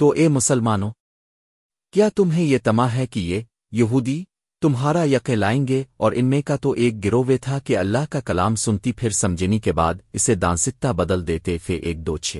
تو اے مسلمانوں، کیا تمہیں یہ تما ہے کہ یہ یہودی تمہارا یقے لائیں گے اور ان میں کا تو ایک گروہ تھا کہ اللہ کا کلام سنتی پھر سمجھنی کے بعد اسے دانستہ بدل دیتے پھر ایک دو چھ